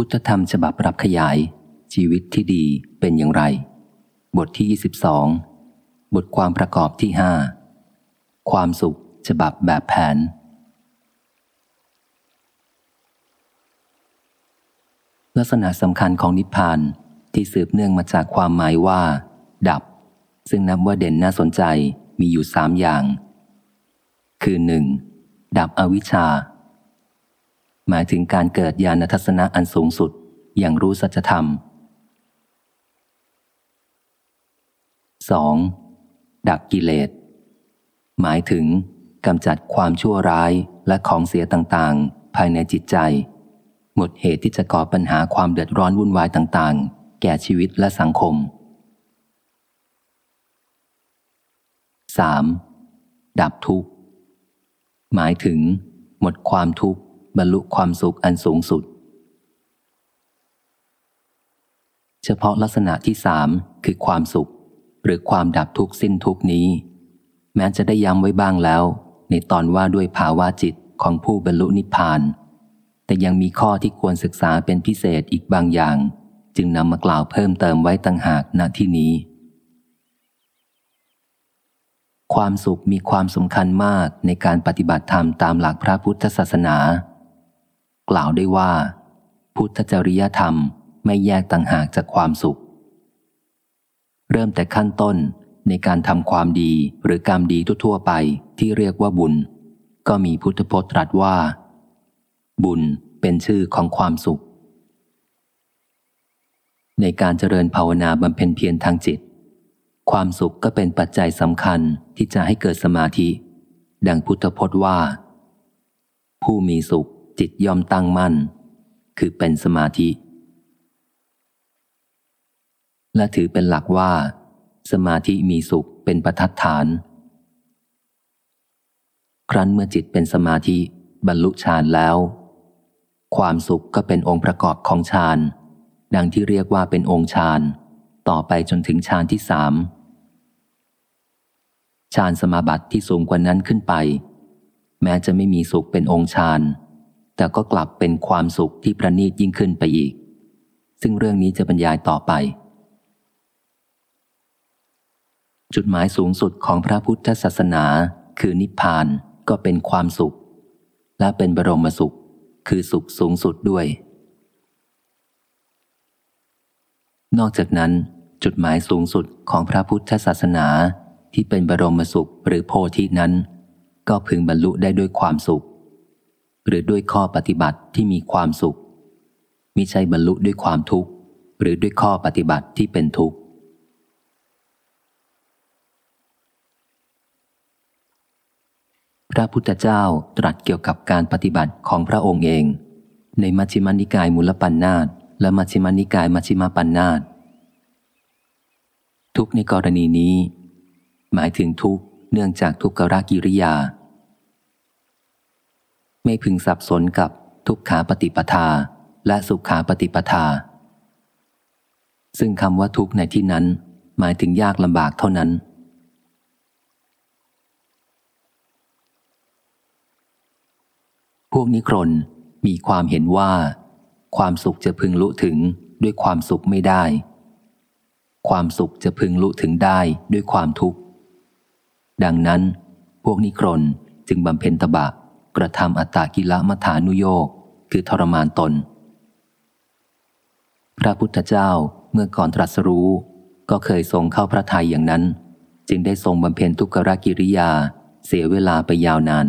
พุทธธรรมฉบับปรับขยาย ชีวิตที่ดีเป็นอย่างไร บทที่ 22 บทความประกอบที่ 5 ความสุขฉบับแบบแผน ลักษณะสำคัญของนิพพานที่สืบเนื่องมาจากความหมายว่า ดับ ซึ่งนับว่าเด่นน่าสนใจมีอยู่สามอย่าง คือหนึ่งดับอวิชชา หมายถึงการเกิดญาณทัศนะอันสูงสุด อย่างรู้สัจธรรม 2. ดับกิเลส หมายถึงกำจัดความชั่วร้ายและของเสียต่างๆ ภายในจิตใจ หมดเหตุที่จะก่อปัญหาความเดือดร้อนวุ่นวายต่างๆ แก่ชีวิตและสังคม 3. ดับทุกข์ หมายถึง หมดความทุกข์ บรรลุความสุขอันสูงสุด เฉพาะลักษณะที่สามคือความสุข หรือความดับทุกข์สิ้นทุกนี้ แม้จะได้ย้ำไว้บ้างแล้ว ในตอนว่าด้วยภาวะจิตของผู้บรรลุนิพพาน แต่ยังมีข้อที่ควรศึกษาเป็นพิเศษอีกบางอย่าง จึงนำมากล่าวเพิ่มเติมไว้ต่างหากณที่นี้ความสุขมีความสำคัญมากในการปฏิบัติธรรมตามหลักพระพุทธศาสนา กล่าวได้ว่า พุทธจริยธรรมไม่แยกต่างหากจากความสุข เริ่มแต่ขั้นต้นในการทำความดีหรือกรรมดีทั่วๆไปที่เรียกว่าบุญ ก็มีพุทธพจน์ตรัสว่า บุญเป็นชื่อของความสุข ในการเจริญภาวนาบำเพ็ญเพียรทางจิต ความสุขก็เป็นปัจจัยสำคัญที่จะให้เกิดสมาธิ ดังพุทธพจน์ว่า ผู้มีสุข จิตย่อมตั้งมั่น คือเป็นสมาธิ และถือเป็นหลักว่า สมาธิมีสุขเป็นประทัดฐาน ครั้นเมื่อจิตเป็นสมาธิบรรลุฌานแล้ว ความสุขก็เป็นองค์ประกอบของฌานดังที่เรียกว่าเป็นองค์ฌานต่อไปจนถึงฌานที่สามฌานสมาบัติที่สูงกว่านั้นขึ้นไป แม้จะไม่มีสุขเป็นองค์ฌาน แต่ก็กลับเป็นความสุขที่ประณีตยิ่งขึ้นไปอีก ซึ่งเรื่องนี้จะบรรยายต่อไป จุดหมายสูงสุดของพระพุทธศาสนา คือนิพพานก็เป็นความสุข และเป็นบรมสุข คือสุขสูงสุดด้วย นอกจากนั้น จุดหมายสูงสุดของพระพุทธศาสนาที่เป็นบรมสุขหรือโพธินั้น ก็พึงบรรลุได้ด้วยความสุข หรือด้วยข้อปฏิบัติที่มีความสุขมิใช่บรรลุด้วยความทุกข์ หรือด้วยข้อปฏิบัติที่เป็นทุกข์ พระพุทธเจ้าตรัสเกี่ยวกับการปฏิบัติของพระองค์เอง ในมัชฌิมานิกายมูลปัญนาตและมัชฌิมานิกายมัชฌิมาปัญนาตทุกในกรณีนี้ หมายถึงทุกเนื่องจากทุกขรากิริยา ไม่พึงสับสนกับทุกขาปฏิปทาและสุขาปฏิปทา ซึ่งคำว่าทุกในที่นั้น หมายถึงยากลำบากเท่านั้น พวกนิครนมีความเห็นว่า ความสุขจะพึงลุถึงด้วยความสุขไม่ได้ ความสุขจะพึงลุถึงได้ด้วยความทุกข์ ดังนั้น พวกนิครนจึงบำเพ็ญตบะ กระทำอัตตากิละมัฐานุโยกคือทรมานตน พระพุทธเจ้าเมื่อก่อนตรัสรู้ ก็เคยทรงเข้าพระทัยอย่างนั้น จึงได้ทรงบำเพ็ญทุกขกิริยาเสียเวลาไปยาวนาน